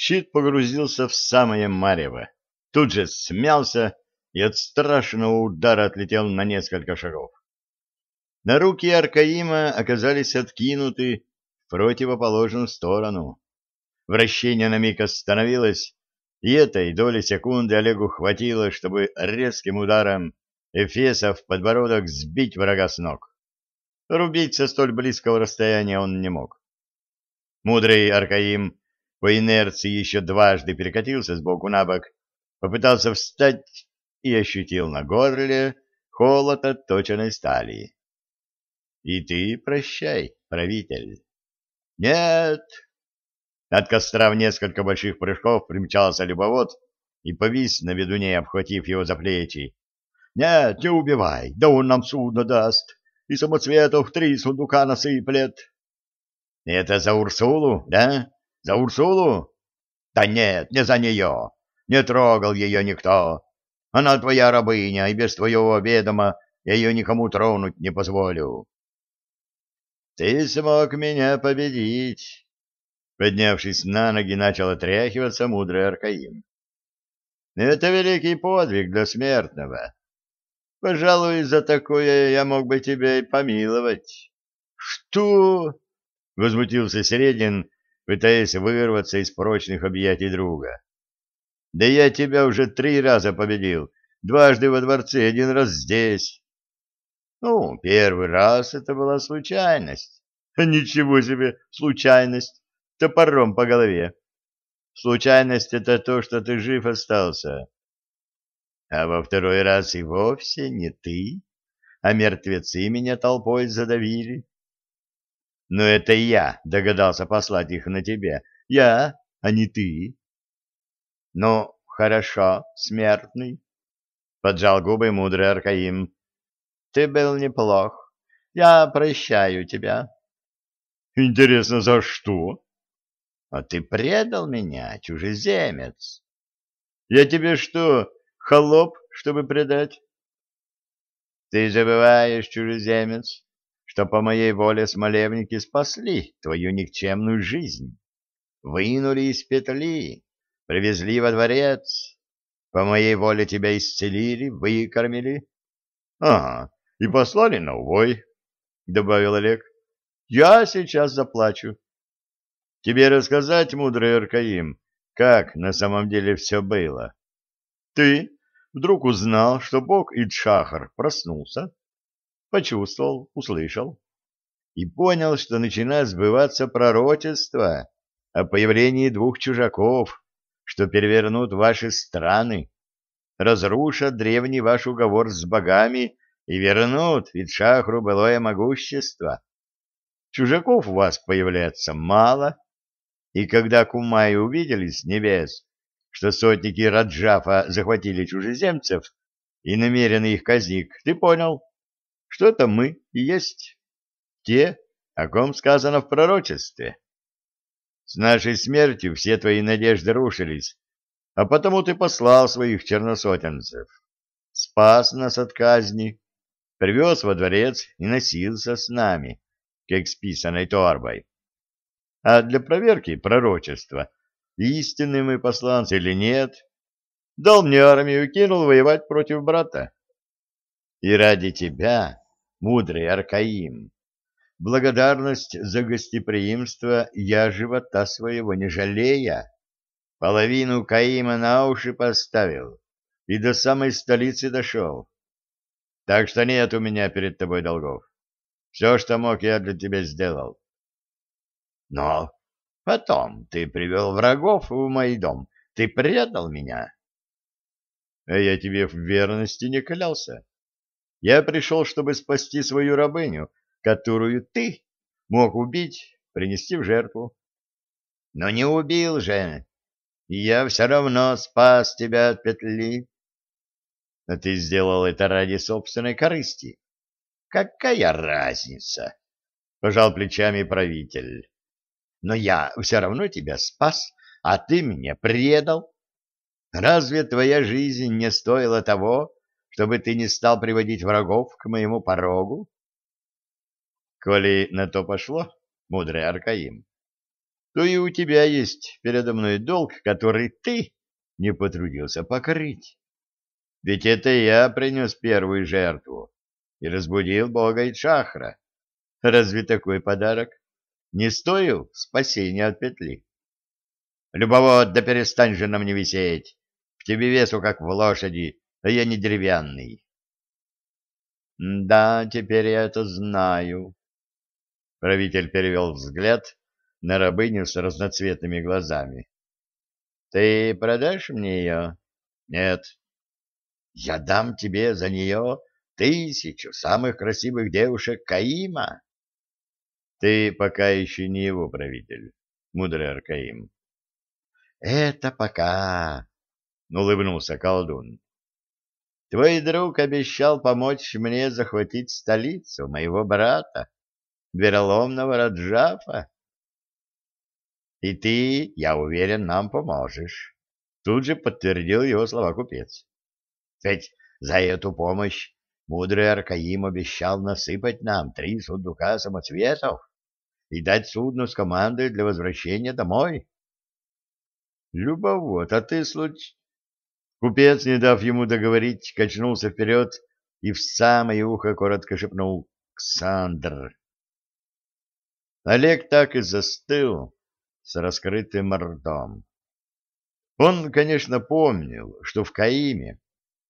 щит погрузился в самое марево, тут же смялся и от страшного удара отлетел на несколько шагов. На руки Аркаима оказались откинуты в противоположную сторону. Вращение на миг остановилось, и этой доли секунды Олегу хватило, чтобы резким ударом Эфеса в подбородок сбить врага с ног. Рубить со столь близкого расстояния он не мог. Мудрый Аркаим по инерции еще дважды перекатился с боку на бок, попытался встать и ощутил на горле холод отточенной стали. И ты прощай, правитель. Нет! От костра в несколько больших прыжков примчался любовод и повис на ведуне, обхватив его за плечи. Нет, не убивай, да он нам судно даст, и самоцветов три сундука насыплет. Это за Урсулу, да? За Урсулу? Да нет, не за нее. Не трогал ее никто. Она твоя рабыня, и без твоего ведома я ее никому тронуть не позволю. Ты смог меня победить. Поднявшись на ноги, начал отряхиваться мудрый Аркаим. Это великий подвиг для смертного. Пожалуй, за такое я мог бы тебя и помиловать. Что? Возмутился Середин, пытаясь вырваться из прочных объятий друга. Да я тебя уже три раза победил, дважды во дворце, один раз здесь. Ну, первый раз это была случайность. Ничего себе, случайность, топором по голове. Случайность — это то, что ты жив остался. А во второй раз и вовсе не ты, а мертвецы меня толпой задавили. Но это я догадался послать их на тебя. Я, а не ты. Ну, хорошо, смертный, — поджал губы мудрый Аркаим. Ты был неплох. Я прощаю тебя. Интересно, за что? А ты предал меня, чужеземец. Я тебе что, холоп, чтобы предать? Ты забываешь, чужеземец, что по моей воле смолевники спасли твою никчемную жизнь, вынули из петли, привезли во дворец, по моей воле тебя исцелили, выкормили. Ага, и послали на убой, — добавил Олег. — Я сейчас заплачу. Тебе рассказать, мудрый Аркаим, как на самом деле все было. Ты вдруг узнал, что бог Идшахар проснулся, почувствовал, услышал и понял, что начинает сбываться пророчество о появлении двух чужаков, что перевернут ваши страны, разрушат древний ваш уговор с богами и вернут Витшахру былое могущество. Чужаков у вас появляется мало, и когда Кумай увидели с небес, что сотники Раджафа захватили чужеземцев и намерены их казнить, ты понял, что это мы и есть те, о ком сказано в пророчестве. С нашей смертью все твои надежды рушились, а потому ты послал своих черносотенцев, спас нас от казни, привез во дворец и носился с нами, как с писаной торбой. А для проверки пророчества, истинны мы посланцы или нет, дал мне армию и кинул воевать против брата. И ради тебя, мудрый Аркаим, благодарность за гостеприимство я живота своего не жалея, половину Каима на уши поставил и до самой столицы дошел. Так что нет у меня перед тобой долгов. Все, что мог, я для тебя сделал. Но потом ты привел врагов в мой дом. Ты предал меня. А я тебе в верности не клялся. Я пришел, чтобы спасти свою рабыню, которую ты мог убить, принести в жертву. Но не убил же, и я все равно спас тебя от петли. А ты сделал это ради собственной корысти. Какая разница? Пожал плечами правитель. Но я все равно тебя спас, а ты меня предал. Разве твоя жизнь не стоила того, чтобы ты не стал приводить врагов к моему порогу? Коли на то пошло, мудрый Аркаим, то и у тебя есть передо мной долг, который ты не потрудился покрыть. Ведь это я принес первую жертву и разбудил бога Ичахра. Разве такой подарок не стоил спасения от петли? Любовод, да перестань же на мне висеть. В тебе весу, как в лошади, а я не деревянный. Да, теперь я это знаю. Правитель перевел взгляд на рабыню с разноцветными глазами. Ты продашь мне ее? Нет. Я дам тебе за нее тысячу самых красивых девушек Каима. Ты пока еще не его правитель, мудрый Аркаим. Это пока, улыбнулся колдун. Твой друг обещал помочь мне захватить столицу моего брата, вероломного Раджафа. И ты, я уверен, нам поможешь. Тут же подтвердил его слова купец. Ведь за эту помощь мудрый Аркаим обещал насыпать нам три сундука самоцветов и дать судно с командой для возвращения домой. Любовод, а ты случай... Купец, не дав ему договорить, качнулся вперед и в самое ухо коротко шепнул «Ксандр». Олег так и застыл, с раскрытым ртом. Он, конечно, помнил, что в Каиме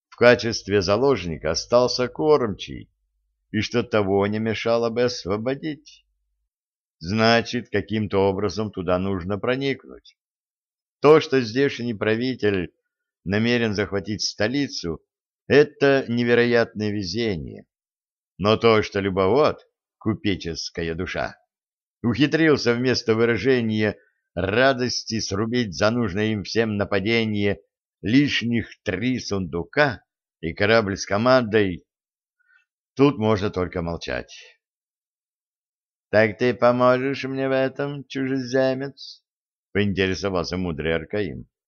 в качестве заложника остался кормчий, и что того не мешало бы освободить. Значит, каким-то образом туда нужно проникнуть. То, что здешний правитель намерен захватить столицу, это невероятное везение. Но то, что любовод, купеческая душа, ухитрился вместо выражения радости срубить за нужное им всем нападение лишних три сундука и корабль с командой, тут можно только молчать. — Так ты поможешь мне в этом, чужеземец? — поинтересовался мудрый Аркаим. —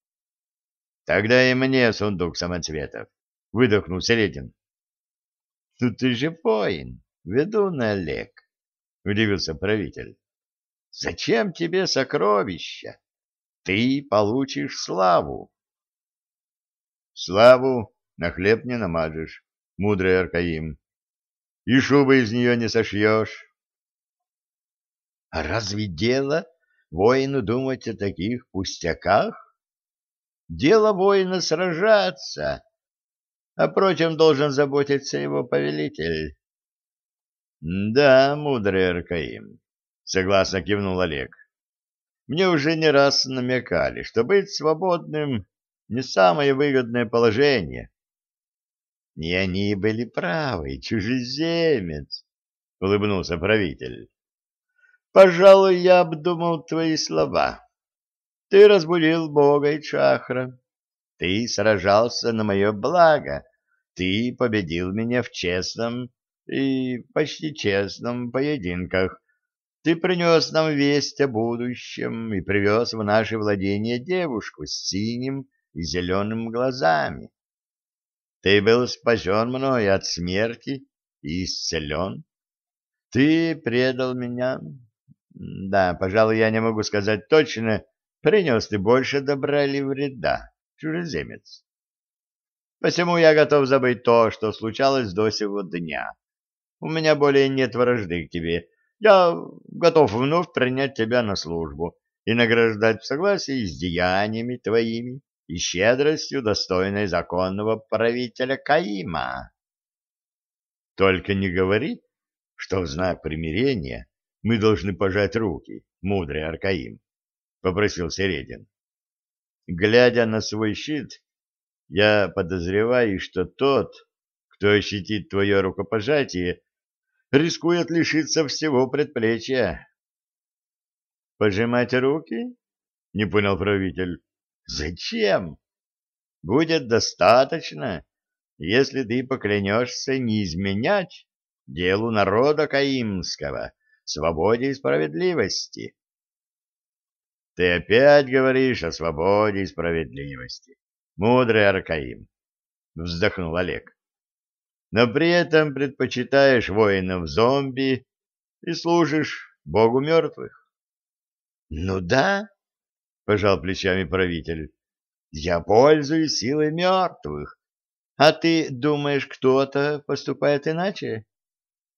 Тогда и мне сундук самоцветов, — выдохнул Середин. — Ну ты же воин, ведун Олег, — удивился правитель. Зачем тебе сокровища? Ты получишь славу. Славу на хлеб не намажешь, мудрый Аркаим, и шубы из нее не сошьешь. А разве дело воину думать о таких пустяках? Дело воина сражаться, а прочим должен заботиться его повелитель. Да, мудрый Аркаим, Согласно кивнул Олег. Мне уже не раз намекали, что быть свободным не самое выгодное положение. И они были правы, чужеземец, улыбнулся правитель. Пожалуй, я обдумал твои слова. Ты разбудил Бога и Чахра. Ты сражался на мое благо. Ты победил меня в честном и почти честном поединках. Ты принес нам весть о будущем и привез в наше владение девушку с синим и зеленым глазами. Ты был спасен мной от смерти и исцелен. Ты предал меня. Да, пожалуй, я не могу сказать точно, принес ты больше добра или вреда, чужеземец. Посему я готов забыть то, что случалось до сего дня. У меня более нет вражды к тебе, я готов вновь принять тебя на службу и награждать в согласии с деяниями твоими и щедростью, достойной законного правителя Каима. Только не говори, что в знак примирения мы должны пожать руки, мудрый Аркаим, — попросил Середин. Глядя на свой щит, я подозреваю, что тот, кто ощутит твое рукопожатие, рискует лишиться всего предплечья. «Пожимать руки?» — не понял правитель. «Зачем? Будет достаточно, если ты поклянешься не изменять делу народа Каимского, свободе и справедливости». «Ты опять говоришь о свободе и справедливости, мудрый Аркаим», — вздохнул Олег но при этом предпочитаешь воинов зомби и служишь богу мертвых. Ну да, пожал плечами правитель. Я пользуюсь силой мертвых. А ты думаешь, кто-то поступает иначе?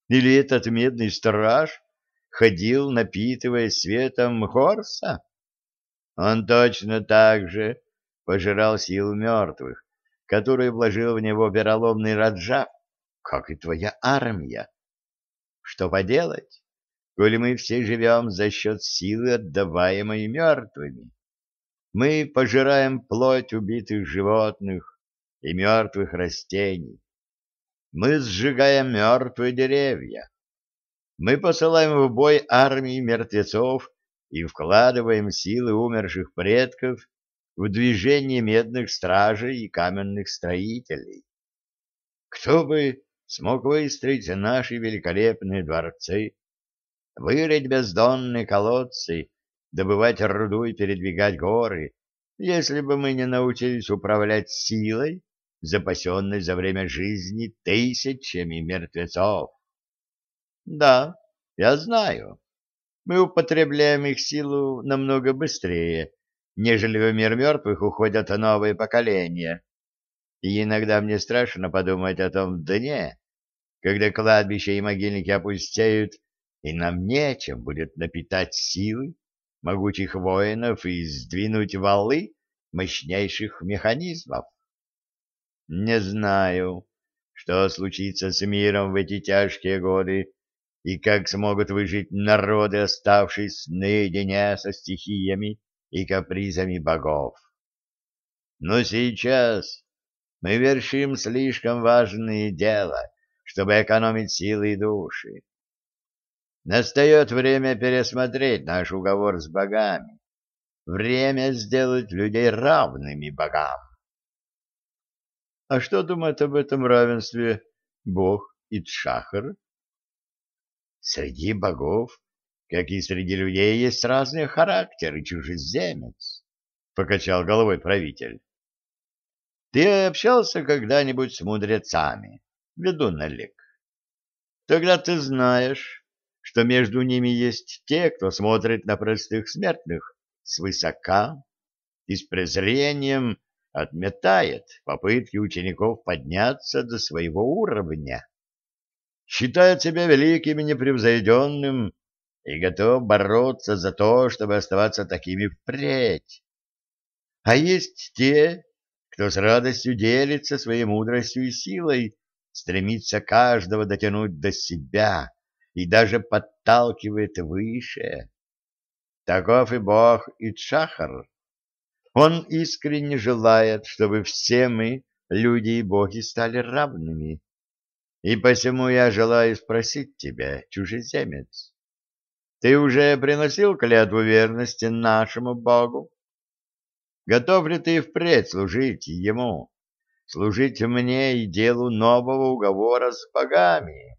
Или этот медный страж ходил, напитываясь светом Хорса? Он точно так же пожирал силу мертвых, которую вложил в него вероломный Раджа, как и твоя армия. Что поделать, коли мы все живем за счет силы, отдаваемой мертвыми? Мы пожираем плоть убитых животных и мертвых растений. Мы сжигаем мертвые деревья. Мы посылаем в бой армии мертвецов и вкладываем силы умерших предков в движение медных стражей и каменных строителей. Кто бы смог выстроить наши великолепные дворцы, вырыть бездонные колодцы добывать руду и передвигать горы, если бы мы не научились управлять силой, запасенной за время жизни тысячами мертвецов. Да, я знаю. Мы употребляем их силу намного быстрее, нежели в мир мертвых уходят новые поколения. И иногда мне страшно подумать о том дне, когда кладбища и могильники опустеют, и нам нечем будет напитать силы могучих воинов и сдвинуть валы мощнейших механизмов. Не знаю, что случится с миром в эти тяжкие годы, и как смогут выжить народы, оставшись наедине со стихиями и капризами богов. Но сейчас мы вершим слишком важное дело, чтобы экономить силы и души. Настает время пересмотреть наш уговор с богами. Время сделать людей равными богам. А что думает об этом равенстве бог Итшахар? Среди богов, как и среди людей, есть разные характеры чужеземец, — покачал головой правитель. Ты общался когда-нибудь с мудрецами, ведун Олег? Тогда ты знаешь, что между ними есть те, кто смотрит на простых смертных свысока и с презрением отметает попытки учеников подняться до своего уровня, считает себя великим и непревзойденным и готов бороться за то, чтобы оставаться такими впредь. А есть те, кто с радостью делится своей мудростью и силой, стремится каждого дотянуть до себя, и даже подталкивает выше. Таков и бог Ичахар. Он искренне желает, чтобы все мы, люди и боги, стали равными. И посему я желаю спросить тебя, чужеземец, ты уже приносил клятву верности нашему богу? Готов ли ты впредь служить ему, служить мне и делу нового уговора с богами?